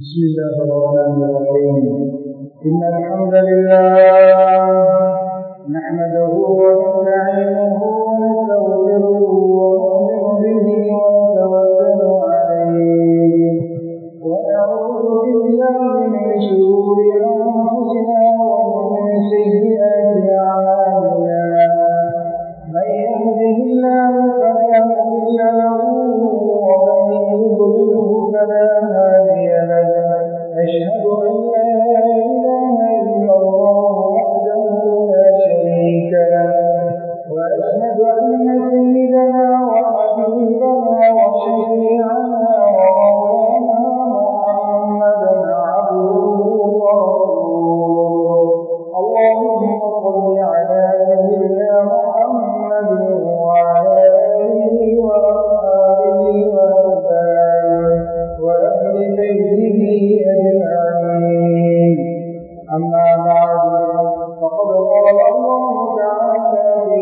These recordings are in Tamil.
بسم الله الرحمن الرحيم. إن الحمد لله نحمده ونستعينه ونستغفره ونؤمن به ونتوكل عليه. ونعوذ بالله من شرور قال الله تعالى في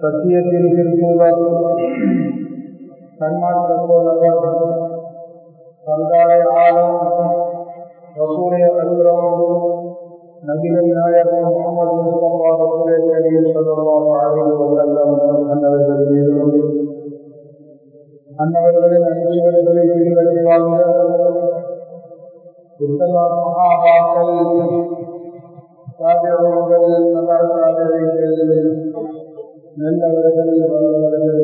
பேரறிவுமான உலக வல்லவன் அல்லாஹுடைய சர்வ சந்தாரை ரசூலை நபிகள் நாயகம் முகமது முஸ்தபா ரசூலை கரீம் அன்னவர்கள் மீதும் அன்னவர்களின் பின்பற்றி வாழ்ந்த மகாபாக்கள் சாதனைகள் நல்லவர்கள் வல்லவர்கள்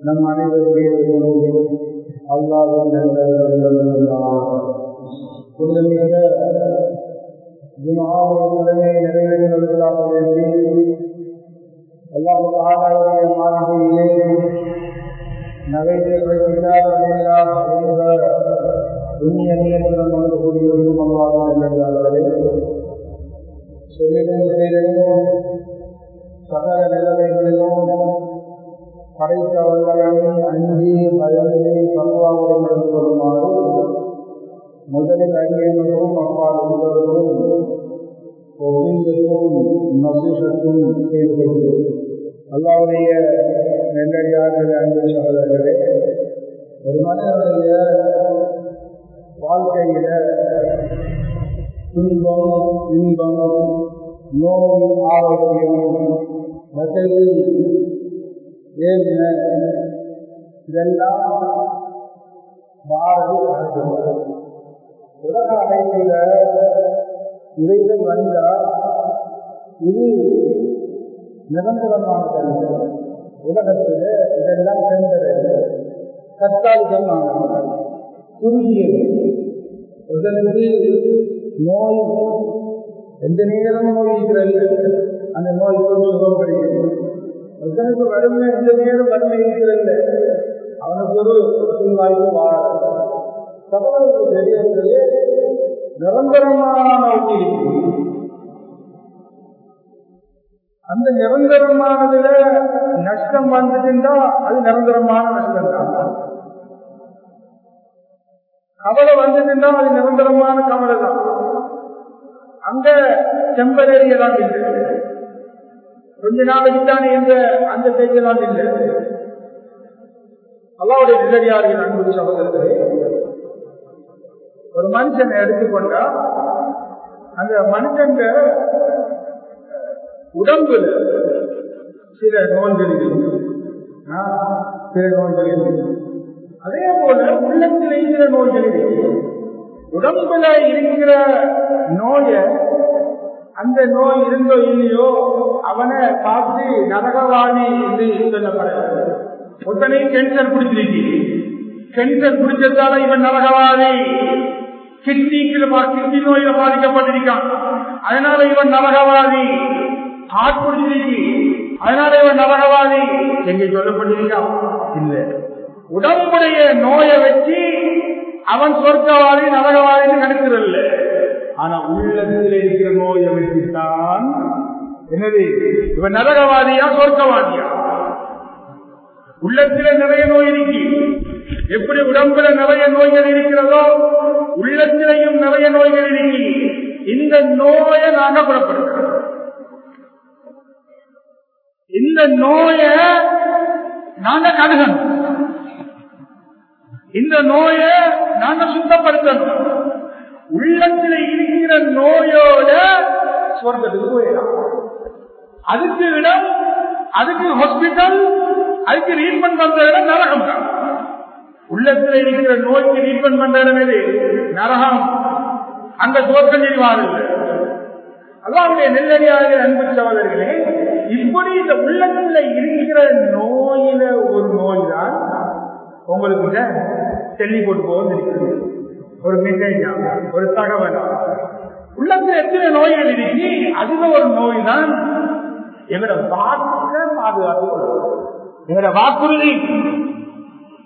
நம் அனைவரும் அல்லாவின் ஜுமாவுடனே என்ற வந்து கூடியிருக்கும் அல்லாஹ் சகல நிலைமைகளிலும் படைத்த வல்லவனை அஞ்சி பயந்து பக்குவாவுடன் இருந்து கொள்ளுமாறு முதலில் அறிஞர்களும் அப்பால் உங்களுக்கும் ஒவ்வொன்றுக்கும் நசீசத்தும் செய்து கொள்கிறேன் அல்லாவுடைய நெல்லடியார்கள் அன்பு சகோதரர்களே ஒரு மனிதனுடைய வாழ்க்கையில துன்பம் இன்பம் நோய் ஆரோக்கியம் வசதி ஏழ்மை இதெல்லாம் பாரதி அடைகிறது உலக அடைப்பில இவைகள் வந்தால் இது நிரந்தரமான உலகத்தில் இதெல்லாம் சென்றது தற்காலிகமான குறுகியது உடலுக்கு நோய் எந்த நேரமும் நோய் இருக்கிறது. அந்த நோய் சுகம் கிடைக்கிறது ஒருத்தனுக்கு வறுமை இந்த நேரம் வறுமை இருக்கிறது அவனுக்கு ஒரு வாய்ப்பு வாழ சகோதரருக்கு தெரியவில்லையே நிரந்தரமான ஒன்று அந்த நிரந்தரமானதுல நஷ்டம் வந்துச்சுன்னா அது நிரந்தரமான நஷ்டம் தான் கவலை வந்துட்டுன்னா அது நிரந்தரமான கவலை தான் அங்க டெம்பரரி எல்லாம் இருக்கு கொஞ்ச நாளைக்கு தானே என்ற அந்த செய்தியெல்லாம் இல்லை? அல்லாவுடைய நிலடியார்கள் அன்பு சகோதரர்களே ஒரு மனுஷனை எடுத்துக்கொண்டா அந்த மனுஷங்க உடம்புல சில நோய்கள் சில நோய்கள் அதே போல உள்ளத்தில் இருக்கிற நோய்கள் உடம்புல இருக்கிற நோய அந்த நோய் இருந்தோ இல்லையோ அவனை பார்த்து நரகவாதி என்று சொல்லப்படாது ஒத்தனை கேன்சர் பிடிச்சிருக்கு கேன்சர் பிடிச்சதால இவன் நரகவாதி. கிட்னிக்கு கிட்னி நோயில பாதிக்கப்பட்டிருக்கான். அதனால இவன் நரகவாதி. ஹார்ட் பிடிச்சிருக்கு அதனால இவன் நரகவாதி. எங்க சொல்லப்பட்டிருக்கான் இல்ல. உடம்புடைய நோயை வச்சு அவன் சொர்க்கவாதி நரகவாதின்னு கணக்குறல்ல ஆனா உள்ளத்தில் இருக்கிற நோயை வச்சுத்தான் என்னது? இவன் நரகவாதியா சொர்க்கவாதியா? உள்ளத்தில நிறைய நோய் இருக்கு. எப்படி உடம்புல நிறைய நோய்கள் இருக்கிறதோ உள்ளத்திலையும் நிறைய நோய்கள் இருக்கு. இந்த நோயை நாங்க குணப்படுத்துறோம். இந்த நோயை நாங்க கடுகணும் இந்த நோயை நாங்க சுத்தப்படுத்தணும். உள்ளத்துல இருக்கிற நோயோட சொர்க்கத்துக்கு போயிடலாம். அதுக்கு இடம் அதுக்கு ஹாஸ்பிட்டல் அதுக்கு ட்ரீட்மெண்ட் பண்ற இடம் நரகம். தான் உள்ளத்துல இருக்கிற நோய்க்கு ட்ரீட்மெண்ட் பண்ற இடம் எது? நரகம். அந்த தோற்றம் செய்வார்கள் அல்லாவுடைய நெல்லடியாக அன்பு சகோதரர்களே இப்படி இந்த உள்ளத்துல இருக்கிற நோயில ஒரு நோய் தான் உங்களுக்கு செல்லி போட்டு இருக்கிறது ஒரு மெசேஜா ஒரு தகவலா? உள்ளத்துல எத்தனை நோய்கள் இருக்கு? அதுல ஒரு நோய் தான் எங்களோட வாக்க பாதுகாத்துக் கொள்ளும் எங்களோட வாக்குறுதி.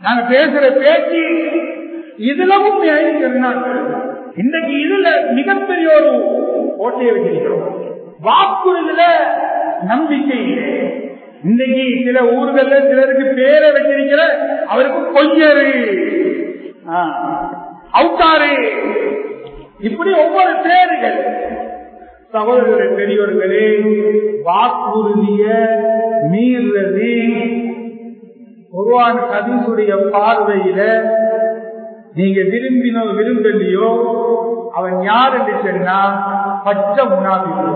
நாங்க பேசுற பேச்சு இதுல உண்மையாக சொன்னாங்க இன்றைக்கு இதுல மிகப்பெரிய ஒரு ஓட்டையை வச்சிருக்கிறோம். வாக்குறுதியில நம்பிக்கை இன்னைக்கு சில ஊர்கள்ல சிலருக்கு பேரை வச்சிருக்கிற அவருக்கு பொய்யரு அவுட்டாரு இப்படி ஒவ்வொரு பேருகள் சகோதரர்கள் பெரியவர்களே வாக்குறுதிய மீறது ஒருவான் கதிசுடைய பார்வையில நீங்க விரும்பினோ விரும்பலையோ அவன் யார் என்று சொன்னா பச்சை முனாபிக்கு.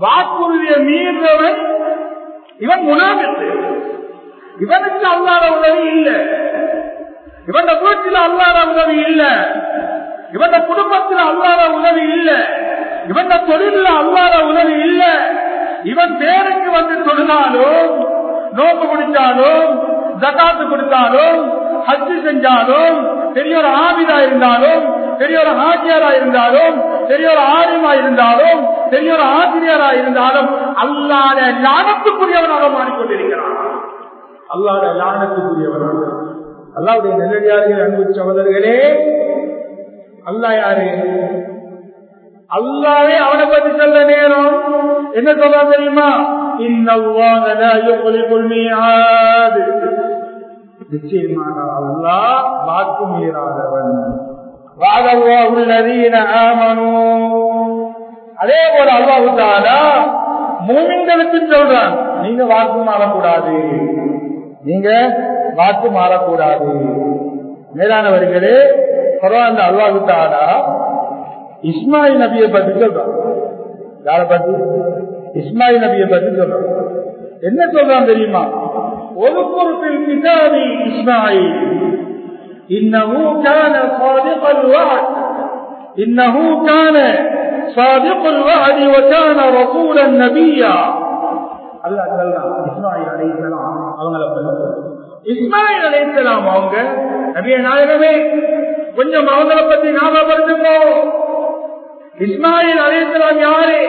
வாக்குறுதிய மீறவன் இவன் முனாபித்து இவனுக்கு அல்லாத உதவி இல்லை. இவன் வீட்டில் அல்லாத உதவி இல்லை. இவன் குடும்பத்தில் அல்லாத உதவி இல்லை. இவன் தொழில அல்லாத உதவி இல்லை. இவன் பேருக்கு வந்து தொழுதாலும் நோக்கு குடித்தாலும் ஜகாத்து கொடுத்தாலும் ஹஜ்ஜு செஞ்சாலும் பெரிய ஒரு ஆபிதா இருந்தாலும் பெரிய ஒரு ஆட்சியரா இருந்தாலும் பெரிய ஒரு ஆரியமா இருந்தாலும் பெரிய ஒரு ஆசிரியரா இருந்தாலும் அல்லாத லானத்துக்குரியவனாக மாறிக்கொண்டிருக்கிறான். அல்லாத லானத்துக்குரியவனாக அல்லாவுடைய நெல்லடியார்கள் அன்பு சகோதரர்களே அல்லா யாரு? அல்லாவே அவனை பத்தி சொல்ல நேரம். என்ன சொல்ல தெரியுமா? நிச்சயமாக அல்லா வாக்கு மீறாதவன். அதே போல அல்லாவுதானா மூமின்களுக்கு சொல்றான் நீங்க வாக்கு மாறக்கூடாது நீங்க மாற்று மாறக்கூடாது. மேலானவர்களே பரவாயில்ல அல்லாஹு தாரா இஸ்மாயில் நபியை பற்றி சொல்றான். யார பற்றி? இஸ்மாயில் நபியை பற்றி சொல்றான். என்ன சொல்றான் தெரியுமா? ஒரு பொறுப்பில் கிதாபி இஸ்மாயில். இன்னஹு கான சாதிகல் வஅத் இன்னஹு கான சாதிகல் வஅத் வ நபியா. அல்லாஹ் சொல்றான் இஸ்மாயில் அலைஹிஸ்ஸலாம் அவங்கள பத்தி இஸ்மாயில் அலைஹிஸ்ஸலாம் அவங்க நபிய நாயகமே கொஞ்சம் அவங்கள பத்தி ஞாபகப்படுத்துங்க. இஸ்மாயில் அலைஹிஸ்ஸலாம் யாரு?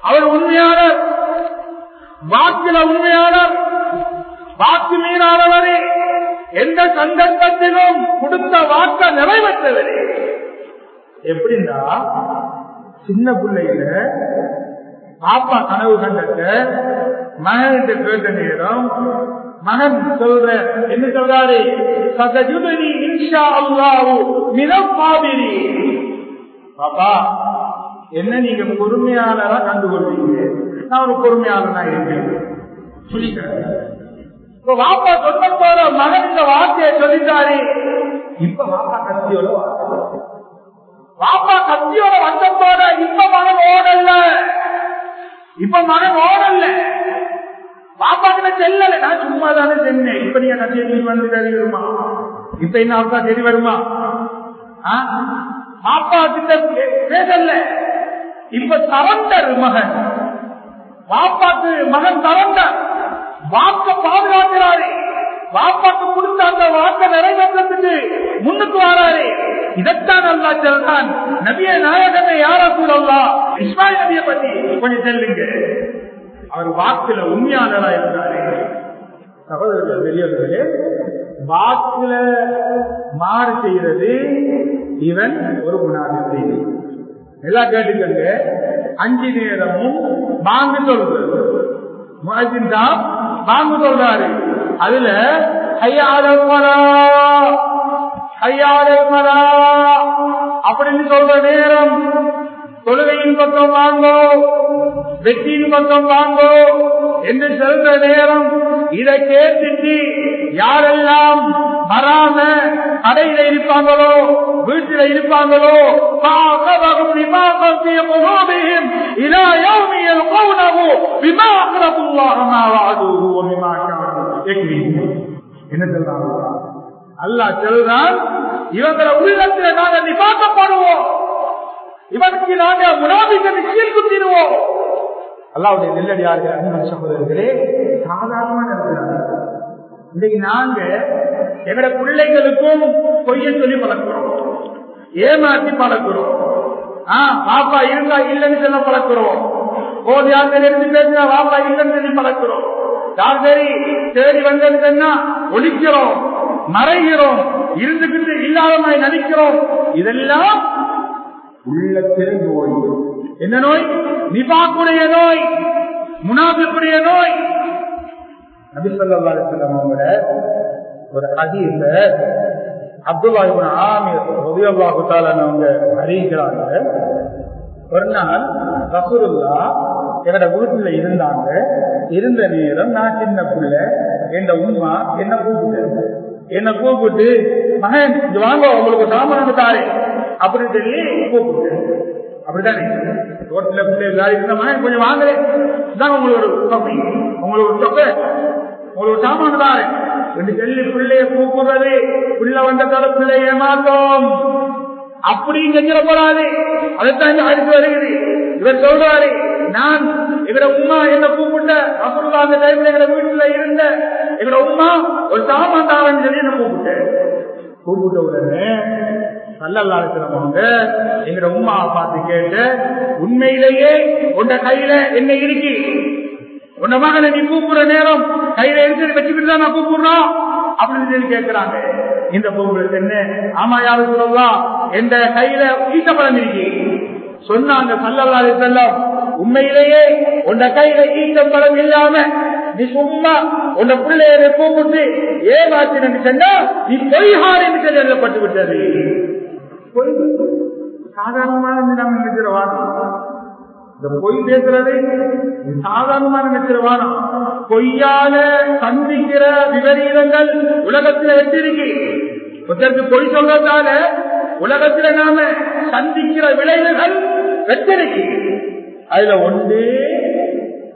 அவர் உண்மையாளர் வாக்கில உண்மையாளர் வாக்கு மீறாதவரே எந்த சந்தர்ப்பத்திலும் கொடுத்த வாக்க நிறைவேற்றவரே. எப்படின்னா சின்ன பிள்ளையில பாப்பா கனவு கண்டத்தை மகன்கிட்ட கேட்ட நேரம் மகன் சொல்ற என்ன சொல்றாரு? சதஜுதனி இன்ஷா அல்லாஹு மினப்பாபிரி பாப்பா என்ன நீங்க பொறுமையாளரா கண்டுகொள்வீங்க? நான் ஒரு பொறுமையாளனா இருக்கேன். சொல்லிக்கிறேன். இப்ப வாப்பா சொன்ன போற மகன் இந்த வார்த்தையை சொல்லிட்டாரு. இப்ப வாப்பா கத்தியோட வாப்பா கத்தியோட வந்த போற இப்ப மகன் ஓடல. இப்ப மகன் ஓடல. பாப்பா செல்லல. நான் சும்மா தானே சென்னேன். இப்ப நீ நான் நீ வந்து தெரிய வருமா? இப்ப என்ன அப்பா தெரிய வருமா? பாப்பா கிட்ட பேசல. இப்ப சரண்டர் மகன். பாப்பாக்கு மகன் சரண்டர் வாக்க பாதுகாக்கிறாரு. வாப்பாக்கு கொடுத்த அந்த வாக்க நிறைவேற்றத்துக்கு முன்னுக்கு வராரு. இதைத்தான் அல்லா சொல்றான். நபிய நாயகனை யாரா கூட இஸ்மாயில் நபியை பத்தி கொஞ்சம் செல்லுங்க. அவர் வாக்குல உண்மையானதா இருந்தாரு சகோதரர்கள் பெரியவர்களே வாக்குல மாறு செய்யறது இவன் ஒரு குணாதிபதி எல்லாம் கேட்டுக்கங்க. அஞ்சு நேரமும் வாங்கு சொல்றது முகத்தின் தான் வாங்கு சொல்றாரு. அதுல ஐயாரமரா ஐயாரமரா அப்படின்னு சொல்ற நேரம் தொழுகையின் பக்கம் வாங்கோ வெற்றியின் பக்கம் வாங்கோ என்று சொல்ற நேரம் இதை கேட்டுட்டு யாரெல்லாம் வராம கடையில இருப்பாங்களோ வீட்டில இருப்பாங்களோ என்ன சொல்றாங்க? அல்லா சொல்றான் இவங்களை உள்ளத்துல நாங்க நிபாக்கப்படுவோம் இவனுக்கு நாங்க முனாபிக்க கீழ் குத்திடுவோம். அல்லாவுடைய நெல்லடியார்கள் அன்பன் சகோதரர்களே சாதாரணமான இன்னைக்கு நாங்க எங்கட பிள்ளைகளுக்கும் பொய்ய சொல்லி பழக்கிறோம். ஏமாற்றி பழக்கிறோம். ஆஹ் பாப்பா இருந்தா இல்லைன்னு சொல்ல பழக்கிறோம். போது யாரு இருந்து பேசினா பாப்பா இல்லைன்னு சொல்லி பழக்கிறோம். யார் சரி தேடி வந்ததுன்னா ஒழிக்கிறோம் மறைகிறோம் இருந்துகிட்டு இல்லாத மாதிரி நடிக்கிறோம். இதெல்லாம் உள்ளத்தில் நோய் என்ன நோய்? நிபாக்குடைய நோய் முனாபிக்குடைய நோய். நபிசல்லாவோட ஒரு ஹதீஸ்ல அப்துல்லா இவன் ஆமியல்லாஹுத்தாலவங்க அறிவிக்கிறாங்க. ஒரு நாள் ரசூருல்லா எங்கட வீட்டுல இருந்தாங்க. இருந்த நேரம் நான் சின்ன பிள்ளை என் உமா என்ன கூப்பிட்டு என்ன கூப்பிட்டு மகன் வாங்க உங்களுக்கு சாமான் தாரு அப்படின்னு சொல்லி கூப்பிட்டு. அப்படித்தானே? ரோட்ல பிள்ளை மகன் கொஞ்சம் வாங்கலே இதான் உங்களோட தொகை. உங்களோட தொகை. உங்களுக்கு சாமான் தாரு என்று சொல்லி பிள்ளைய கூப்பிடுறது. பிள்ளை வந்த தட பிள்ளை ஏமாத்தோம். அப்படி செஞ்சிட போறாரு அதைத்தான் இங்க அடுத்து வருகிறது. இவர் சொல்றாரு நான் எங்கட உமா என்ன கூப்பிட்ட அப்புறம் அந்த டைம்ல எங்க வீட்டுல இருந்த எங்கட உமா ஒரு சாமான் தாரன்னு சொல்லி என்ன கூப்பிட்டேன். கூப்பிட்ட உடனே நல்லல்லாங்க எங்கட உமாவை பார்த்து கேட்டு உண்மையிலேயே உண்ட கையில என்ன இருக்கு? உன்ன மகனை நீ கூப்பிடுற நேரம் கையில இருந்து வச்சுக்கிட்டு தான் நான் கூப்பிடுறோம்? அப்படின்னு சொல்லி கேட்கிறாங்க. இந்த பொங்கல் என்ன? ஆமா யாரும் சொல்லலாம் எந்த கையில ஈட்டப்படம் இருக்கு. சொன்னாங்க சல்லல்லாரு செல்லம் உண்மையிலேயே உன்ன கையில ஈட்டப்படம் இல்லாம நீ சும்மா உன்ன பிள்ளைய கூப்பிட்டு ஏமாத்தினு சொன்னா நீ பொய்ஹார் என்று சொல்லி எழுதப்பட்டு விட்டது பொய்? சாதாரணமான நம்ம வாதம். இந்த பொய் பேசுறது சாதாரணமான நினைச்சிருவானா பொய்யால சந்திக்கிற விபரீதங்கள் உலகத்துல வெற்றிருக்கு ஒருத்தருக்கு பொய் சொல்றதால உலகத்துல நாம சந்திக்கிற விளைவுகள் வெற்றிருக்கு அதுல ஒன்று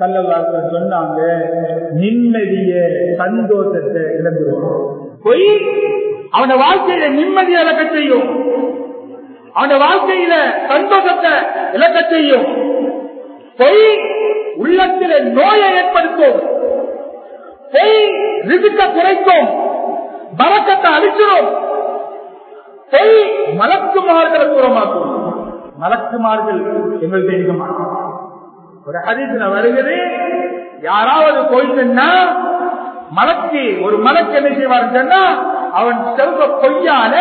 கல்லவாசல் சொன்னாங்க நிம்மதிய சந்தோஷத்தை இழந்துருவோம் பொய் அவன வாழ்க்கையில நிம்மதி இழக்க செய்யும் அந்த வாழ்க்கையில சந்தோஷத்தை இழக்க செய்யும் பொய் உள்ளத்தில நோயை ஏற்படுத்தும் பொய் ரிசுக்க குறைக்கும் பறக்கத்தை அழிச்சிடும் பொய் மலக்குமார்களை தூரமாக்கும். மலக்குமார்கள் எங்கள் தெரியுமா? ஒரு ஹரிசில வருகிறது யாராவது போயிட்டுன்னா மலக்கு ஒரு மலக்கு என்ன செய்வார் சொன்னா அவன் செல்வ பொய்யால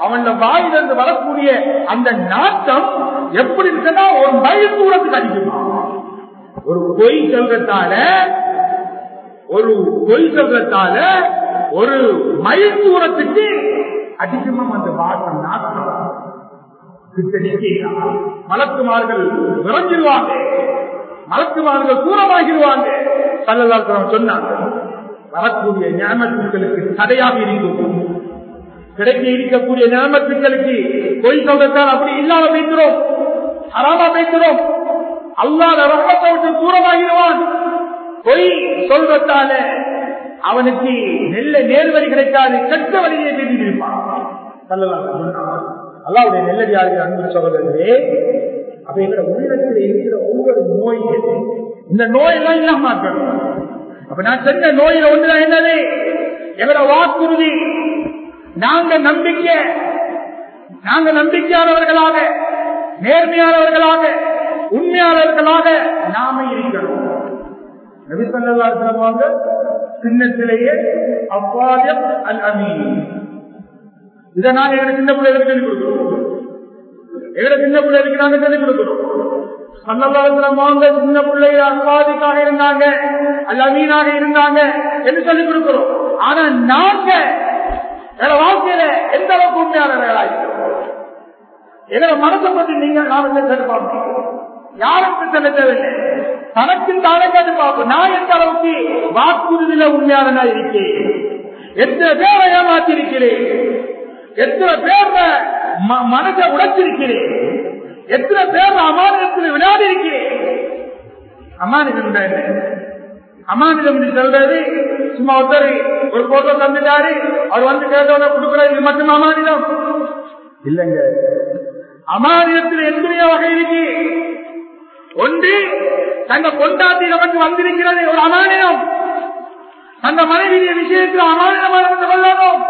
அவன் வாயிலிருந்து வரக்கூடிய அந்த நாட்டம் எப்படி இருக்குன்னா ஒரு மைல் தூரத்துக்கு அடிக்குமா? ஒரு பொய் செல்வத்தால ஒரு பொய் செல்வத்தால ஒரு மயில் தூரத்துக்கு அதிகமா அந்த வாசம் நாட்டம் மலக்குமார்கள் விரைஞ்சிருவாங்க. மலக்குமார்கள் தூரமாகிடுவாங்க சல்லல்லாஹு சொன்னாங்க. வரக்கூடிய ஞானத்துக்களுக்கு தடையாக இருக்கும் கிடைக்க இருக்கக்கூடிய ஞானத்துக்களுக்கு பொய் சொல்றதால் அப்படி இல்லாம பேசுறோம். அறாம பேசுறோம். அல்லாத ரகத்தை தூரமாகிடுவான். பொய் சொல்றதால அவனுக்கு நெல்ல நேர்வழி கிடைக்காது கெட்ட வழியை தெரிஞ்சிருப்பான் அல்லாவுடைய நெல்லடியார்கள் அன்பு சொல்றதே அப்ப எங்களோட உள்ளத்தில் இருக்கிற ஒவ்வொரு நோய்கள் இந்த நோயெல்லாம் இல்லாம அப்ப நான் சொன்ன நோயில ஒன்றுதான் என்னது? எங்களோட வாக்குறுதி? நாங்க நம்பிக்கை நாங்க நம்பிக்கையானவர்களாக நேர்மையானவர்களாக உண்மையானவர்களாக நாம இருக்கிறோம். நபிசல்லாங்க சின்னத்திலேயே அவ்வாயம் அல் அமீன் இதை நாங்க எங்க சின்ன பிள்ளைகளுக்கு சொல்லிக் கொடுக்கிறோம். எங்க சின்ன பிள்ளைகளுக்கு நாங்க சொல்லிக் கொடுக்கிறோம். சல்லல்லாங்க சின்ன பிள்ளைகள் அப்பாதிக்காக இருந்தாங்க அல்ல அமீனாக இருந்தாங்க என்று சொல்லிக் கொடுக்கிறோம். ஆனா நாங்க எங்க வாழ்க்கையில எந்த அளவுக்கு உண்மையானவர்களாயிருக்கிறோம் எங்களை மனசை பற்றி நீங்க நாம கேட்டுப்பாங்க யாரும் சொல்ல தேவையில்லை. தனக்கு தானே கேட்டு பார்ப்போம். நான் எந்த அளவுக்கு வாக்குறுதியில உண்மையானதா இருக்கேன்? எத்தனை பேரை ஏமாத்திருக்கிறேன்? எத்தனை பேர் மனதை உடைச்சிருக்கிறேன்? எத்தனை பேர் அமானிதத்தில் விளையாடி இருக்கிறேன் அமானிதம் அமானிதம் சொல்றது சும்மா ஒருத்தர் ஒரு போட்டோ தந்துட்டாரு அவர் வந்து கேட்டவன கொடுக்கிறது இது மட்டும் அமானிதம் இல்லைங்க. அமானிதத்தில் எத்தனையோ வகை இருக்கு. ஒன்று தங்க கொண்டாட்டி நமக்கு வந்திருக்கிறது ஒரு அமானியம் அந்த மனைவிய விஷயத்தில் அமானியம் நடந்து கொள்ளணும்.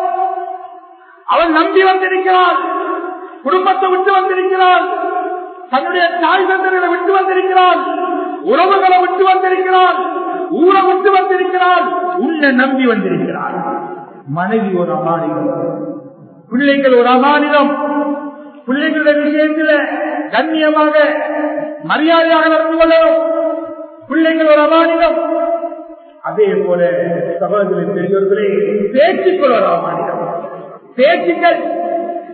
அவள் நம்பி வந்திருக்கிறாள். குடும்பத்தை விட்டு வந்திருக்கிறாள். தன்னுடைய தாய் தந்தர்களை விட்டு வந்திருக்கிறாள். உறவுகளை விட்டு வந்திருக்கிறான் ஊரை விட்டு வந்திருக்கிறாள். உன்னை நம்பி வந்திருக்கிறார் மனைவி ஒரு அமானிதம். பிள்ளைகள் ஒரு அமானிதம். பிள்ளைகளுடைய விஷயத்தில் கண்ணியமாக மரியாதையாக நடந்து கொள்ளணும். பிள்ளைகள் ஒரு அமானிதம். அதே போல சகோதரி பெரியவர்களே பேச்சுக்கள் ஒரு அமானிதம். பேச்சுக்கள்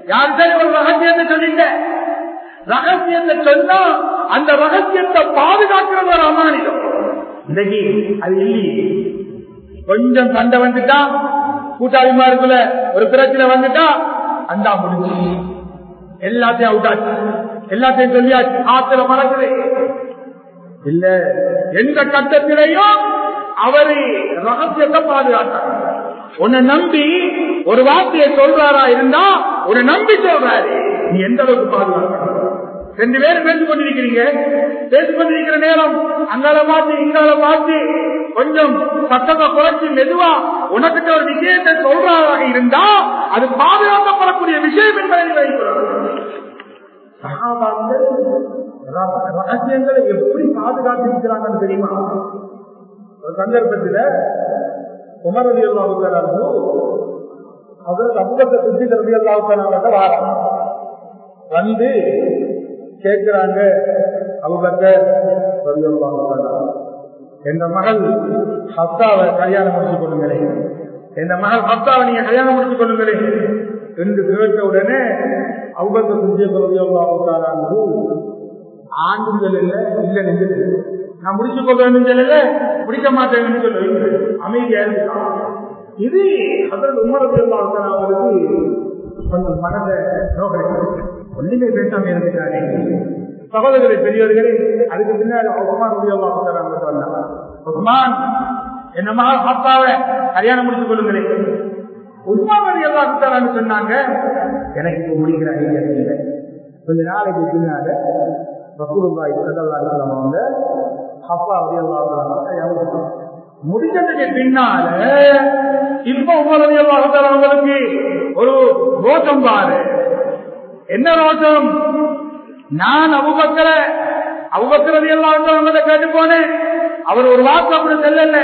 யாருக்கும் ஒரு ரகசியத்தை சொல்லிட்ட ரகசியத்தை சொன்னா அந்த ரகசியத்தை பாதுகாக்கிறது ஒரு அமானியம் இன்னைக்கு அது இல்லையே. கொஞ்சம் சண்டை வந்துட்டா கூட்டாளிமாருக்குள்ள ஒரு பிரச்சனை வந்துட்டா அந்தா முடிஞ்சு. எல்லாத்தையும் அவுட்டாச்சு. எல்லாத்தையும் சொல்லியாச்சு. ஆத்திர மறக்குது இல்ல எந்த கட்டத்திலையும் அவரு ரகசியத்தை பாதுகாத்தார். உன்னை நம்பி ஒரு வார்த்தையை சொல்றாரா இருந்தா உன்னை நம்பி சொல்றாரு நீ எந்த அளவுக்கு பாதுகாக்க ரெண்டு பேரும் பேசிக் கொண்டிருக்கிறீங்க. பேசிக் கொண்டிருக்கிற நேரம் அங்கால பார்த்து இங்கால பார்த்து கொஞ்சம் சத்தத்தை குறைச்சி மெதுவா உனக்கிட்ட ஒரு விஷயத்தை சொல்றாராக இருந்தா அது பாதுகாக்கப்படக்கூடிய விஷயம் என்பதை ரகசியங்களை எப்படி பாதுகாத்திருக்கிறாங்கன்னு தெரியுமா? ஒரு சந்தர்ப்பத்தில் உமரதி அல்லாவுக்காரோ அவர் சமூகத்தை சுத்தி தரதி அல்லாவுக்கான வாரம் வந்து கேட்கிறாங்க அவங்க என் மகள் ஹப்தாவை கல்யாணம் முடிச்சு கொள்ளுங்களே. எந்த மகள் ஹப்தாவை நீங்க கல்யாணம் முடிச்சு கொள்ளுங்களே என்று கேட்ட உடனே அவங்க சுத்திய தரதி அல்லாவுக்காரோ ஆண்டும் சொல்லல இல்ல நின்று நான் முடிச்சு கொள்வேன் சொல்லல முடிக்க மாட்டேன் சொல்ல. அமைதியா இது அதற்கு உமரத்தில் அவருக்கு கொஞ்சம் மனதை நோக்கடி ஒன்றுமே பேசாம இருந்துட்டாரே சகோதரர்களை பெரியவர்களே அதுக்கு பின்னாடி உஸ்மான் உபயோகம் சொன்னாங்க. உஸ்மான் என்ன மகள் ஹாப்பாவை கல்யாணம் முடிச்சு கொள்ளுங்களேன் உஸ்மான் அலி அல்லாஹு சொன்னாங்க எனக்கு இப்போ முடிக்கிற ஐடியா இல்லை. கொஞ்ச நாளைக்கு பின்னால ரசூலுல்லாஹி ஸல்லல்லாஹு அலைஹி வஸல்லம் அவங்க ஹப்பா ரலியல்லாஹு முடிஞ்சதுக்கு பின்னால இப்ப உமர் ரலியல்லாஹு அவங்களுக்கு ஒரு ரோஷம் பாரு. என்ன ரோஷம்? நான் அபுபக்கர அபுபக்கர் ரலியல்லாஹு அவங்கள்ட்ட கேட்டு போனேன். அவர் ஒரு வாக்கு அப்படி செல்லல.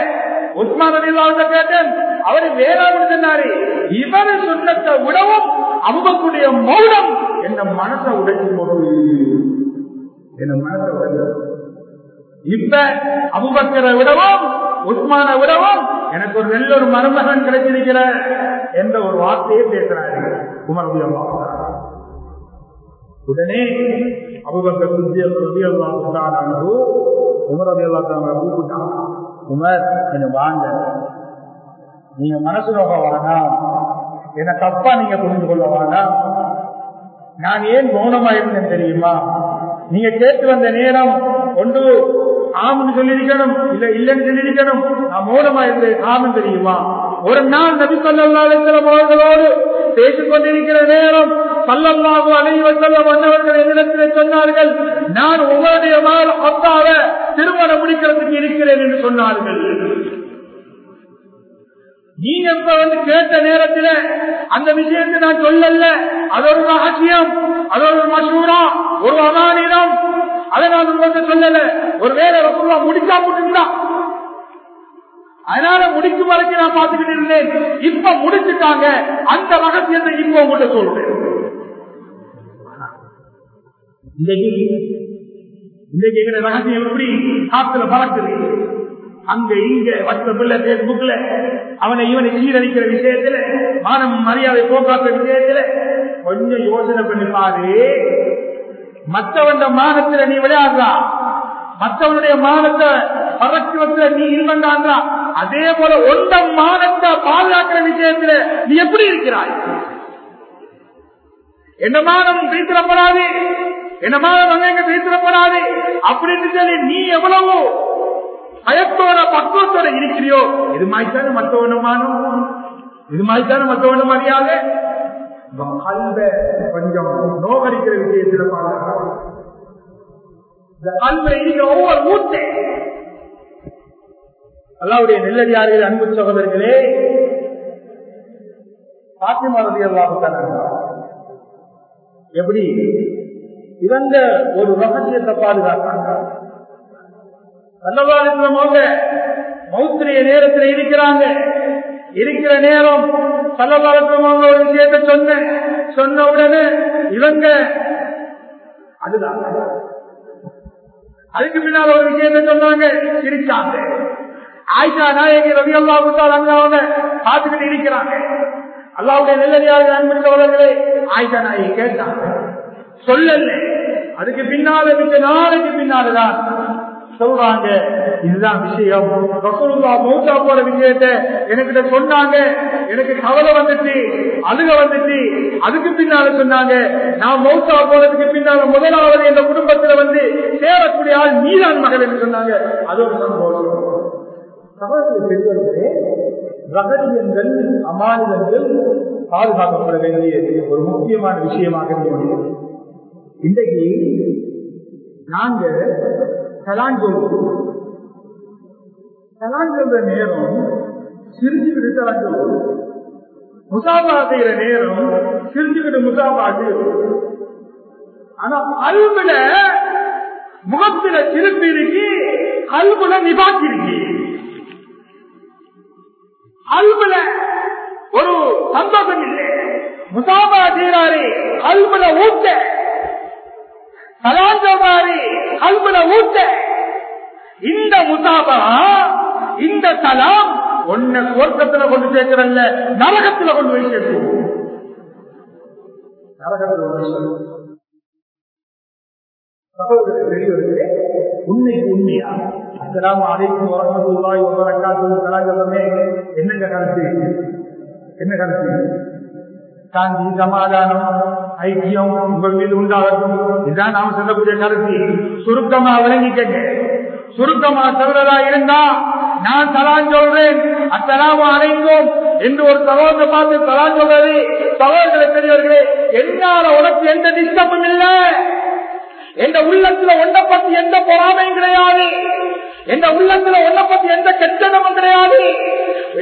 உஸ்மான் ரலியல்லாஹு கேட்டேன். அவர் வேளாண் சொன்னாரு. இவர் சொன்னத்தை விடவும் அபுபக்குடைய மௌனம் என்ன மனசை உடைச்சு போட்டு என்ன மனசை உடைச்சு இப்ப அபுபக்கரை விடவும் உஸ்மானை விடவும் எனக்கு ஒரு நல்ல ஒரு மருமகன் கிடைச்சிருக்கிற என்ற ஒரு வார்த்தையை பேசுறாரு உமர் உடனே அபுபக்கர் உமர் அபியல்லாத்தாங்க கூப்பிட்டான். உமர் என்ன வாங்க. நீங்க மனசு நோக்க வேணாம் என்ன தப்பா நீங்க புரிந்து கொள்ள வேணாம் நான் ஏன் மௌனமா இருந்தேன் தெரியுமா? நீங்க கேட்டு வந்த நேரம் ஒன்று ஆம்னு சொல்லியிருக்கணும் இல்ல இல்லைன்னு சொல்லியிருக்கணும். நான் மௌனமா இருந்தேன் ஆமன் தெரியுமா? ஒரு நாள் நபி சொல்லலாம் அவர்களோடு பேசிக் கொண்டிருக்கிற நேரம் சல்லல்லாஹு அலைவன் வந்தவர்கள் என்னிடத்தில் சொன்னார்கள் நான் உங்களுடைய மகள் அப்பாவ திருமணம் முடிக்கிறதுக்கு இருக்கிறேன் என்று சொன்னார்கள். நீங்க இப்ப வந்து கேட்ட நேரத்தில் அந்த விஷயத்தை நான் சொல்லல. அது ஒரு ரகசியம் அது ஒரு மசூரா ஒரு அமானிடம் அதை நான் உங்களுக்கு சொல்லல. ஒரு வேலை ரசூலா முடிக்கா முடிஞ்சா அதனால முடிக்கும் வரைக்கும் நான் பார்த்துக்கிட்டு இருந்தேன். இப்ப முடிச்சுட்டாங்க. அந்த ரகசியத்தை இப்ப உங்கள்கிட்ட சொல்றேன். இன்னைக்கு ரகசியம் எப்படி? காத்துல பறக்குது. அங்க இங்க வாட்ஸ்அப்ல பேஸ்புக்ல அவனை இவனை சீரழிக்கிற விஷயத்துல மானம் மரியாதை போக்காக்குற விஷயத்துல கொஞ்சம் யோசனை பண்ணி பாரு. மற்றவன் மானத்துல நீ விளையாடுறா. மற்றவனுடைய மானத்தை பறக்கிறதுல நீ இல்லண்டான்றா அதே போல ஒன்ற மானத்தை பாதுகாக்கிற விஷயத்துல நீ எப்படி இருக்கிறாய்? என்ன மானம் பேசிடப்படாது என்ன மானம் அங்க எங்க பேசிடப்படாது அப்படின்னு சொல்லி நீ எவ்வளவோ பயத்தோட பக்குவத்தோட இருக்கிறியோ இது மாதிரித்தானே மற்றவனுமானும் இது மாதிரித்தானே மற்றவனும் அறியாத கல்வ கொஞ்சம் நோகடிக்கிற விஷயத்துல பாருங்க இந்த கல்வ இருக்கிற ஒவ்வொரு ஊட்டை அல்லாவுடைய நெல்லடியார்கள் அன்பு சகோதரர்களே சாத்தியமானது அல்லாஹ் எப்படி? இவங்க ஒரு ரகசியத்தை பாதுகாத்தாங்க நல்லவாளுக்கு மௌத்திரிய நேரத்தில் இருக்கிறாங்க. இருக்கிற நேரம் பல்லவாளுக்கு ஒரு விஷயத்தை சொன்ன சொன்ன உடனே இவங்க அதுதான். அதுக்கு பின்னால் ஒரு விஷயத்தை சொன்னாங்க சிரிச்சாங்க. ஆயிஷா நாயகி ரவி அல்லா கொடுத்தால் அங்க அவங்க பார்த்துக்கிட்டு இருக்கிறாங்க. அல்லாவுடைய நெல்லடியாக அன்புள்ளவர்களே ஆயிஷா நாயகி கேட்டாங்க சொல்லல அதுக்கு பின்னால விட்டு நாளைக்கு பின்னால்தான். சொல்றாங்க இதுதான் விஷயம். ரசூலுல்லா மௌத்தா போற விஷயத்த எனக்கிட்ட சொன்னாங்க. எனக்கு கவலை வந்துச்சு அழுக வந்துச்சு. அதுக்கு பின்னால சொன்னாங்க நான் மௌத்தா போறதுக்கு பின்னால முதலாவது இந்த குடும்பத்துல வந்து சேரக்கூடிய ஆள் நீதான் மகள் என்று சொன்னாங்க. அது ஒரு சம்பவம் பெரியவர்களே ரகசியங்கள் அமானிதங்கள் பாதுகாக்கப்பட வேண்டிய ஒரு முக்கியமான விஷயமாக முடியும் இன்றைக்கு நாங்க கலான் சொல்றோம். கலான் சொல்ற நேரம் சிரிச்சுக்கிட்டு கலான் முசாபா செய்யற நேரம் சிரிச்சுக்கிட்டு முசாபா செய்யறோம் ஆனா அல்புல முகத்துல திருப்பி இருக்கு அல்புல நிபாக்கி இருக்கு. அல்புல ஒரு சந்தோஷம் இல்லை. முசாபா செய்யறாரு அல்புல ஊட்ட. சலாஞ்சமாரி கல்புல ஊட்ட. இந்த முசாபா இந்த சலாம் ஒன்ன கோர்க்கத்துல கொண்டு சேர்க்கிறல்ல நரகத்துல கொண்டு போய் சேர்க்கும். உண்மைக்கு உண்மையா? அஸ்லாம் அனைக்கும் வரமத்துள்ளாய் ஒவ்வொரு கலாச்சாரமே என்னங்க கருத்து என்ன கருத்து சாந்தி சமாதானம் ஐக்கியம் உங்கள் மீது உண்டாகட்டும். இதுதான் நாம் சொல்லக்கூடிய கருத்து. சுருக்கமா விளங்கிக்கங்க. சுருக்கமா சொல்றதா இருந்தா நான் தலான் சொல்றேன். அத்தலாம அனைக்கும் என்று ஒரு சகோதரத்தை பார்த்து தலான் சொல்றது சகோதரர்களை பெரியவர்களே என்னால உனக்கு எந்த டிஸ்டர்பும் இல்லை. எந்த உள்ளத்துல ஒன்றை பத்தி எந்த பொறாமையும் கிடையாது. எந்த உள்ளத்துல ஒன்றை பத்தி எந்த கெட்டதமும் கிடையாது.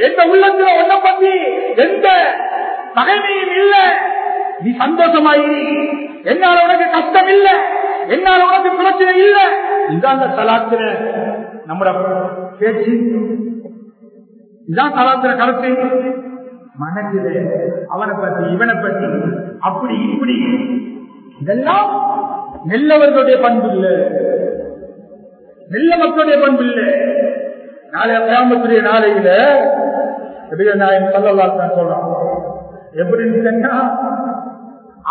எந்த உள்ளத்துல ஒன்றை பத்தி எந்த பகைமையும் இல்லை. நீ சந்தோஷமாயிரு. என்னால உனக்கு கஷ்டம் இல்ல என்னால உனக்கு பிரச்சனை இல்ல. இதுதான் அந்த தலாத்திர நம்மட பேச்சு. இதுதான் தலாத்திர கருத்து. மனதில அவனை பத்தி இவனை பத்தி அப்படி இப்படி. இதெல்லாம் நெல்லவர்களுடைய பண்பு இல்ல. நெல்ல மக்களுடைய பண்பு இல்லை. நாளை கிராமத்துடைய நாளையில நாயன் சொல்லலாம் சொல்றான். எப்படின்னு சொன்னா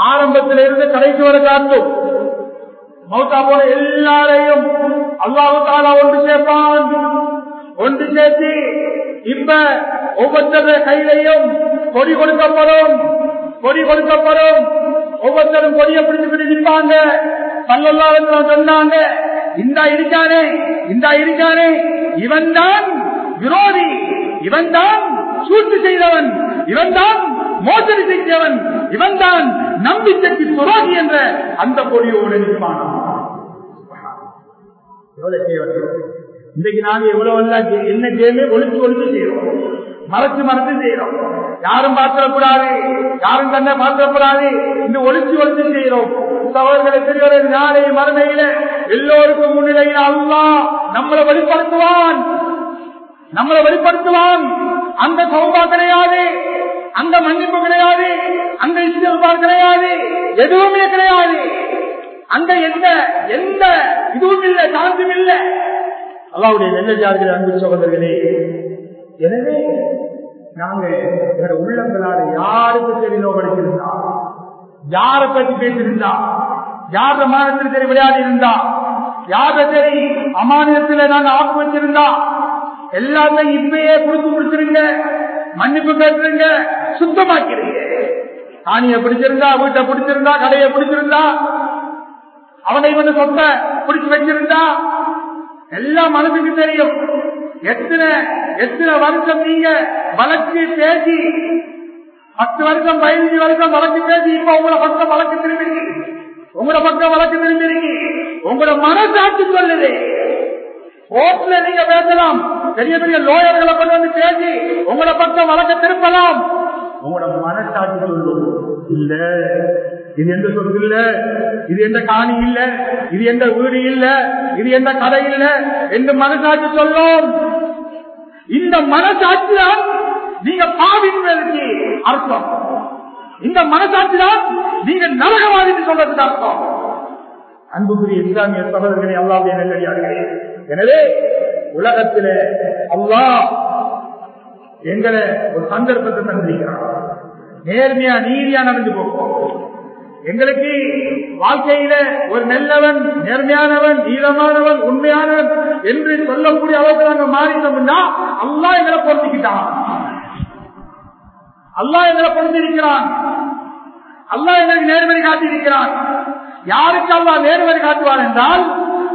ஆரம்பத்தில் இருந்து கடைசி வரை காட்டும் மௌத்தா போன எல்லாரையும் அல்லாஹு தாலா ஒன்று சேர்ப்பான். ஒன்று சேர்த்து இப்ப ஒவ்வொருத்தர கையிலையும் கொடி கொடுக்கப்படும். கொடி கொடுக்கப்படும். ஒவ்வொருத்தரும் கொடியை பிடிச்சு நிற்பாங்க பல்லல்லாலும் சொன்னாங்க இந்தா இருக்கானே இந்தா இருக்கானே இவன் தான் விரோதி இவன் தான் சூட்டு செய்தவன் இவன் தான் மோசடி செய்தவன் இவன் தான் நம்பிக்கைக்கு துரோகி என்ற அந்த பொடியோடு நிற்பான். இன்றைக்கு நாங்க எவ்வளவு என்ன கேமே ஒழிச்சு ஒழிச்சு செய்யறோம். மறைச்சு மறைச்சு செய்யறோம். யாரும் பார்த்துடக்கூடாது. யாரும் கண்ணை பார்த்துடக்கூடாது. இந்த ஒழிச்சு ஒழிச்சு செய்யறோம். சகோதரர்களை பெரியவரை நாளை மறுமையில எல்லோருக்கும் முன்னிலையில் அல்லா நம்மளை வெளிப்படுத்துவான். நம்மளை வெளிப்படுத்துவான். அந்த சௌபா கிடையாது அந்த மன்னிப்பு கிடையாது அந்த இஸ்திருபார் கிடையாது எதுவுமே கிடையாது. அந்த எந்த எந்த இதுவும் இல்லை சாந்தியும் இல்லை. அல்லாவுடைய நெல்லடியார்கள் அன்பு சகோதரர்களே எனவே நாங்க எங்க உள்ளங்களால யாருக்கு தெரியலோ படிச்சிருந்தா யாரை பற்றி பேசியிருந்தா? யார மாதத்தில் சரி விளையாடி இருந்தா யார சரி அமானியத்தில் நாங்க ஆக்கு வச்சிருந்தா? எல்லாத்தையும் இப்பயே கொடுத்து கொடுத்துருங்க மன்னிப்பு கேட்டுருங்க சுத்தமாக்கிறீங்க தானிய பிடிச்சிருந்தா வீட்டை பிடிச்சிருந்தா கடையை பிடிச்சிருந்தா அவனை வந்து சொத்த பிடிச்சு வச்சிருந்தா எல்லா மனசுக்கு தெரியும். எத்தனை எத்தனை வருஷம் நீங்க வழக்கு பேசி பத்து வருஷம் பதினஞ்சு வருஷம் வழக்கு பேசி இப்ப உங்களை பக்கம் வழக்கு திரும்பிருக்கு உங்களோட பக்கம் வழக்கு திரும்பிருக்கு உங்களோட மனசாட்சி சொல்லுது. கோர்ட்ல நீங்க பேசலாம். பெரிய பெரிய லோயர்களை கொண்டு வந்து பேசி உங்களோட பக்கம் வழக்க திருப்பலாம். உங்களோட மனசாட்சி சொல்லும். இல்ல. இது எந்த சொத்து இல்ல? இது எந்த காணி இல்ல? இது எந்த வீடு இல்ல? இது எந்த கடை இல்ல? என்று மனசாட்சி சொல்லும். இந்த மனசாட்சி தான் நீங்க பாவிக்கு அர்த்தம். இந்த மனசாட்சி தான் நீங்க நரகவாதின்னு சொல்றதுக்கு அர்த்தம். அன்புக்குரிய இஸ்லாமிய சகோதரர்களை அல்லாவுடைய நெல்லடியார்களே எனவே உலகத்திலே அல்லா எங்களை ஒரு சந்தர்ப்பத்தை தந்திருக்கிறான் நேர்மையா நீதியா நடந்து போகும். எங்களுக்கு வாழ்க்கையில ஒரு நல்லவன் நேர்மையானவன் நீளமானவன் உண்மையானவன் என்று சொல்லக்கூடிய அளவுக்கு நாங்கள் மாறிட்டோம்னா அல்லா எங்களை பொருத்திக்கிட்டான் அல்லா எங்களை பொருத்திருக்கிறான் அல்லா எங்களுக்கு நேர்மறை காட்டியிருக்கிறான். யாருக்கு அல்லா நேர்மறை காட்டுவார் என்றால்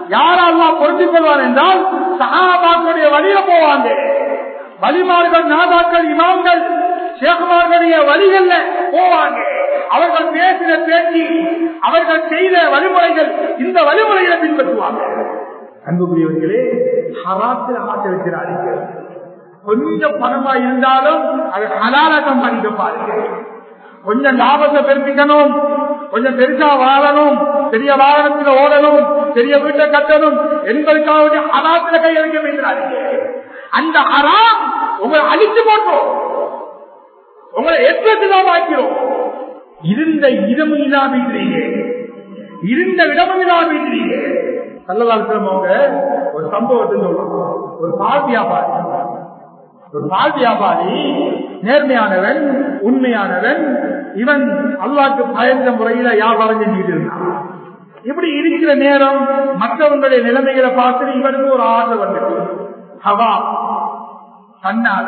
யார் அல்லா பொருத்திக் கொள்வார் என்றால் சகாபாக்களுடைய வழியில போவாங்க. வழிமார்கள் நாதாக்கள் இமாம்கள் சேகுமார்களுடைய வழிகள்ல போவாங்க. அவர்கள் பேசின பேச்சு அவர்கள் செய்த வழிமுறைகள் இந்த வழிமுறைகளை பின்பற்றுவாங்க. அன்புக்குரியவர்களே ஹராத்தில் ஆட்ட வைக்கிறார்கள் கொஞ்சம் பணமா இருந்தாலும் அது ஹலாலகம் பண்ணிக்க பாருங்க. கொஞ்சம் லாபத்தை பெருமிக்கணும் கொஞ்சம் பெருசா வாழணும். பெரிய வாகனத்தில் ஓடணும். பெரிய வீட்டை கட்டணும். என்பதற்காக ஹராத்துல கையளிக்க வைக்கிறார்கள் அந்த ஹராம் உங்களை அழிச்சு போட்டோம் உங்களை எத்தனை ஆக்கிறோம் இருந்த இடமும் இல்லாம இருந்த இடமும் இல்லாம இருக்கிறீங்க. அவங்க ஒரு சம்பவத்தை சொல்லுவாங்க ஒரு பால் வியாபாரி. ஒரு பால் வியாபாரி நேர்மையானவன் உண்மையானவன் இவன் அல்லாக்கு பயந்த முறையில வியாபாரம் செஞ்சுட்டு இருந்தான். இப்படி இருக்கிற நேரம் மற்றவங்களுடைய நிலைமைகளை பார்த்து இவனுக்கு ஒரு ஆசை வந்துட்டு ஹவா கண்ணால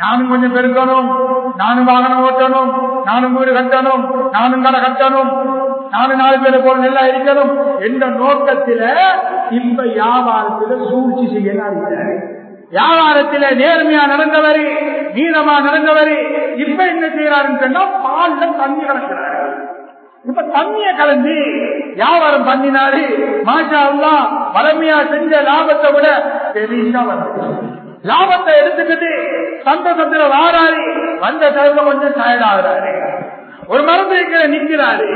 நானும் கொஞ்சம் பெருக்கணும் நானும் வாகனம் ஓட்டணும் நானும் வீடு கட்டணும் நானும் கடை கட்டணும் நானும் நாலு பேரை போல நல்லா இருக்கணும் என்ற நோக்கத்தில இந்த வியாபாரத்தில சூழ்ச்சி செய்ய வியாபாரத்தில நேர்மையா நடந்தவரு நீளமா நடந்தவரு இப்ப என்ன செய்யறாருன்னு சொன்னா பால்ல தண்ணி கலக்கிறாரு. இப்ப தண்ணிய கலந்து வியாபாரம் பண்ணினாரு மாஷா அல்லா வளமையா செஞ்ச லாபத்தை விட பெரிய லாபத்தை எடுத்துக்கிட்டு சந்தோஷத்துல வாராரு வந்த டைம்ல கொஞ்சம் டயர்ட் ஆகுறாரு. ஒரு மருந்து இருக்கிற நிக்கிறாரு.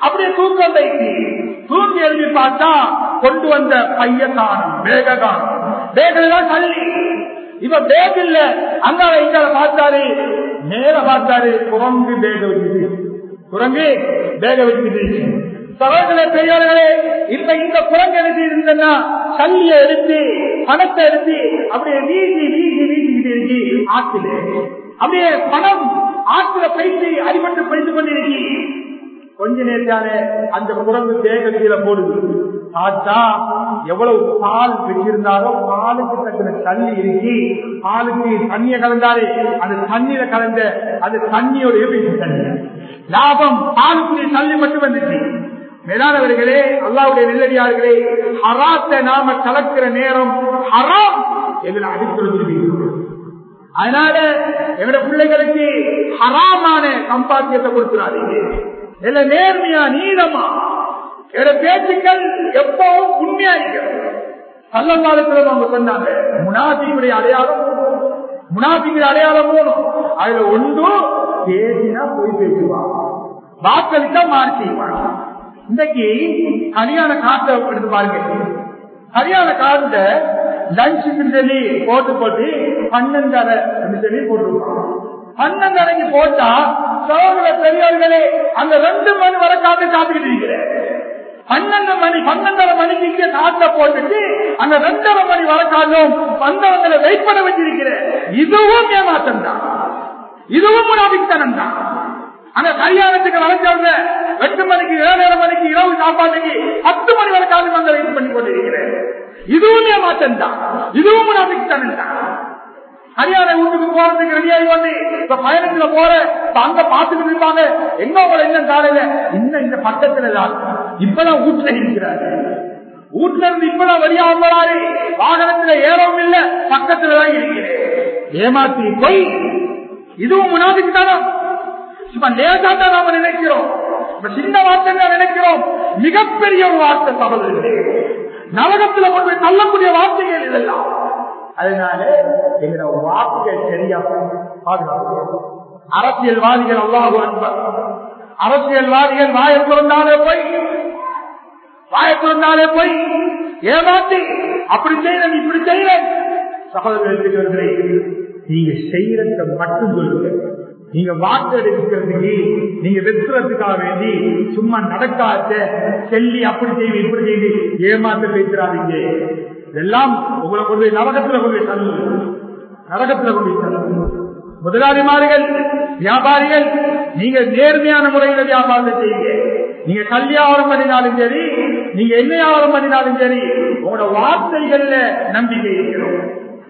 அப்படியே தூக்கம் வைத்து தூங்கி எழுதி பார்த்தா கொண்டு வந்த பைய காணும் வேக காணும். வேகலாம் தள்ளி. இப்ப பேக் இல்ல அங்க இங்க பார்த்தாரு நேர பார்த்தாரு குரங்கு பேக குரங்கு வேக வச்சுது சகோதரர்களே பெரியவர்களே இந்த இந்த குரங்கு எழுதி இருந்தேன்னா சல்லிய எடுத்து பணத்தை எடுத்து அப்படியே வீசி வீசி வீசிக்கிட்டு இருக்கு ஆற்றுல. அப்படியே பணம் ஆற்றுல பயிற்சி அடிபட்டு பைத்து கொண்டிருக்கு கொஞ்ச நேரத்தானே அந்த குரங்கு தேக கீழே போடுது. ஆச்சா எவ்வளவு பால் வச்சிருந்தாலும் பாலுக்கு தக்கின தண்ணி இருக்கு பாலுக்கு தண்ணியை கலந்தாலே அந்த தண்ணியில கலந்த அந்த தண்ணியோட எப்படி தண்ணி? லாபம் பாலுக்குரிய தள்ளி மட்டும் வந்துச்சு. மேலானவர்களே அல்லாவுடைய நெல்லடியார்களே ஹராத்தை நாம கலக்கிற நேரம் ஹராம் எங்களை அடித்துள்ளது அதனால எங்களோட பிள்ளைகளுக்கு ஹராமான சம்பாத்தியத்தை கொடுக்கிறாதீங்க இல்ல நேர்மையா நீளமா எங்களோட பேச்சுக்கள் எப்பவும் உண்மையா இருக்கிறது. பல்லங்காலத்துல அவங்க சொன்னாங்க முனாபியுடைய அடையாளம் முனாபிங்கிற அடையாளம் போகணும். அதுல ஒன்றும் பேசினா போய் பேசுவான் வாக்களித்தா மாறி செய்வான் இன்னைக்கு ஹரியான காட்டை எடுத்து பாருங்க. ஹரியான காட்ட லஞ்சுக்கு சொல்லி போட்டு போட்டு பன்னெண்டரை சொல்லி போட்டுருவான் பன்னெண்டரைக்கு போட்டா சோழ பெரியவர்களே அந்த ரெண்டு மணி வரை காத்து காத்துக்கிட்டு இருக்கிறேன். பன்னெண்டு மணி பன்னெண்டரை மணிக்கு இங்கே காத்த போட்டுட்டு அந்த ரெண்டரை மணி வரை காலம் வந்தவங்களை வெயிட் பண்ண வச்சிருக்கிறேன். இதுவும் ஏமாற்றம் தான் இதுவும் முனாபித்தனம் தான் ஆனா கல்யாணத்துக்கு வளர்ந்தவங்க எட்டு மணிக்கு ஏழரை மணிக்கு இரவு சாப்பாட்டுக்கு பத்து மணி வரை காலம் வந்து இது பண்ணி கொண்டிருக்கிறேன். இதுவும் ஏமாற்றம் தான் இதுவும் முனாபித்தனம் தான் ஹரியானா வீட்டுக்கு போறதுக்கு ரெடியாகி வந்து இப்ப பயணத்துல போற இப்ப அங்க பாத்துட்டு இருப்பாங்க. எங்க உங்களை என்ன காலையில? இன்னும் இந்த பக்கத்துல தான். இப்பதான் வீட்டுல இருக்கிறாரு. வீட்டுல இருந்து இப்பதான் வெளியா வந்தாரு வாகனத்துல ஏறவும் இல்ல பக்கத்துலதான் இருக்கிறேன். ஏமாத்தி போய் இதுவும் முனாதிக்கு தானே இப்ப லேசாட்டா நாம நினைக்கிறோம். சின்ன வார்த்தை நினைக்கிறோம். மிகப்பெரிய ஒரு வார்த்தை சகோதரர்களே நரகத்துல கொண்டு போய் தள்ளக்கூடிய வார்த்தைகள் இதெல்லாம். அதனால எங்களோட வார்த்தைகள் சரியா பாதுகாப்பு. அரசியல்வாதிகள் அல்லாஹு அன்பர் அரசியல்வாதிகள் வாய திறந்தாலே போய் வாயை திறந்தாலே போய் ஏமாத்தி அப்படி செய்யறேன் இப்படி செய்யறேன் சகோதரர்களே நீங்க செய்யறத மட்டும் சொல்லுங்க. நீங்க வார்த்தை எடுக்கிறதுக்கு நீங்க வெற்றுறதுக்காக வேண்டி சும்மா நடக்காத செல்லி அப்படி செய்வி இப்படி செய்வி ஏமாத்த வைக்கிறாதீங்க. இதெல்லாம் உங்களை கொண்டு நரகத்துல கொண்டு போய் நரகத்துல கொண்டு போய் முதலாளிமார்கள் வியாபாரிகள் நீங்க நேர்மையான முறையில வியாபாரம் செய்யுங்க. நீங்க கல்யாணம் பண்ணினாலும் சரி நீங்க என்ன வியாபாரம் பண்ணினாலும் சரி உங்களோட வார்த்தைகள்ல நம்பிக்கை இருக்கிறோம்.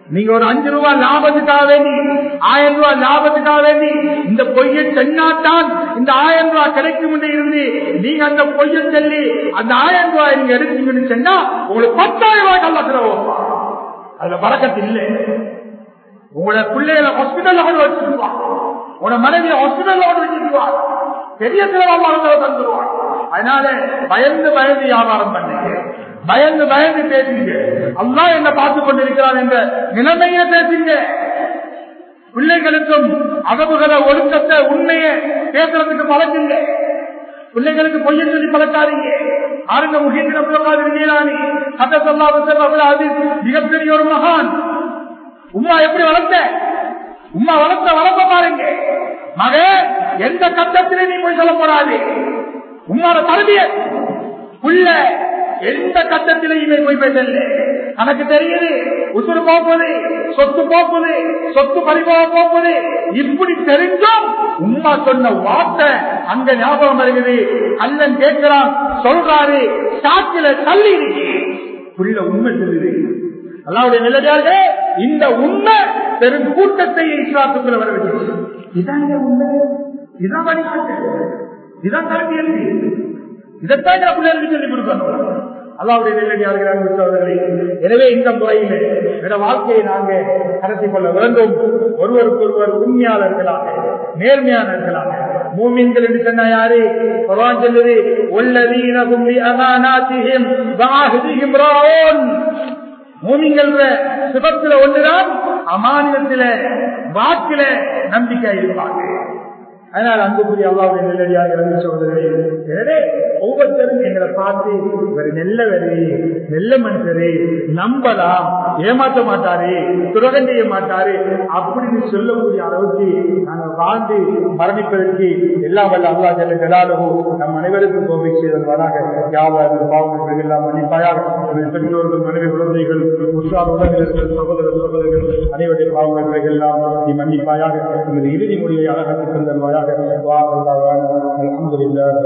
நீங்க ஒரு அஞ்சு ரூபாய் லாபத்துக்காக வேண்டி ஆயிரம் ரூபாய் லாபத்துக்காக வேண்டி இந்த பொய்யை சென்னாத்தான் இந்த ஆயிரம் ரூபாய் கிடைக்கும் இருந்து நீங்க அந்த பொய்யை சொல்லி அந்த ஆயிரம் ரூபாய் நீங்க எடுத்தீங்கன்னு சொன்னா உங்களுக்கு பத்தாயிரம் ரூபாய் கள்ளக்கிறோம் அதுல பறக்கத்து இல்லை. உங்களோட பிள்ளைகளை ஹாஸ்பிட்டல்ல கூட வச்சிருவா. உங்களோட மனைவியை ஹாஸ்பிட்டல்ல கூட வச்சிருவா. பெரிய சிலவாக தந்துருவான் அதனால பயந்து பயந்து வியாபாரம் பண்ணுங்க. பயந்து பயந்து பேசுங்க. அல்லா என்ன பார்த்து கொண்டிருக்கிறான் என்ற நிலைமையை பேசுங்க. பிள்ளைகளுக்கும் அகவுகளை ஒழுக்கத்தை உண்மையை பேசுறதுக்கு பழக்குங்க. பிள்ளைகளுக்கு பொய்ய சொல்லி பழக்காதீங்க. ஆருங்க முகிலானி கதை சொல்லாத மிகப்பெரிய ஒரு மகான். உமா எப்படி வளர்த்த? உமா வளர்த்த வளர்ப்ப பாருங்க. மக எந்த கட்டத்திலே நீ போய் சொல்ல போறாது உமாவோட தருவிய உள்ள எந்த கட்டத்திலையுமே போய் பேசல எனக்கு தெரியுது உசுறு போப்பது சொத்து போப்பது சொத்து பறிபோக போப்பது இப்படி தெரிஞ்சும் உமா சொன்ன வார்த்தை அங்க ஞாபகம் வருகிறது. அல்லன் கேட்கிறான் சொல்றாரு சாக்கில தள்ளி புள்ள உண்மை சொல்லுது. அல்லாவுடைய நிலையாளே இந்த உண்மை பெரும் கூட்டத்தை இஸ்லாத்துக்குள்ள வரவில்லை இதான் உண்மை. இதான் வழிகாட்டு இதான் கல்வியல் இதைத்தான் பிள்ளைகளுக்கு சொல்லி கொடுக்கணும். அல்லாவுடைய நிலையார்களே எனவே இந்த முறையில் என வாழ்க்கையை நாங்க கடத்தி கொள்ள வேண்டும் ஒருவருக்கு ஒருவர் உண்மையாளர்களாக நேர்மையாளர்களாக மூமின்கள் என்று சொன்ன யாரு? குரான் சொல்லுது உள்ளதீனகும் அமானாத்திஹிம் வாஹிதிஹிம் ரான் மூமிங்கள் சிவத்துல ஒன்றுதான் அமானியத்தில வாக்கில நம்பிக்கை இருப்பாங்க. அதனால் அன்புக்குரிய அல்லாவுடைய நெல்லடியாக இறந்து சோதரே எனவே ஒவ்வொருத்தரும் எங்களை பார்த்து இவர் நெல்லவரே நெல்ல மனுஷரே நம்பலாம் ஏமாற்ற மாட்டாரே துரோகம் செய்ய மாட்டாரு அப்படின்னு சொல்லக்கூடிய அளவுக்கு நாங்கள் வாழ்ந்து மரணிப்பதற்கு எல்லாம் வல்ல அல்லா செல்ல ஜலாலுகோ நம் அனைவருக்கும் கோபை செய்தல்வாராக யாவது பாவங்கள் எல்லாம் மன்னிப்பாயாக பெற்றோர்கள் மனைவி குழந்தைகள் உற்றார் உறவினர்கள் சகோதர சகோதரர்கள் அனைவருடைய பாவங்கள் எல்லாம் நீ மன்னிப்பாயாக நமது இறுதி மொழியை அழகாக்கி தந்தல்வாயாக வா அல்லாஹ் அல்ஹம்துலில்லாஹ்